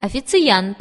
официант.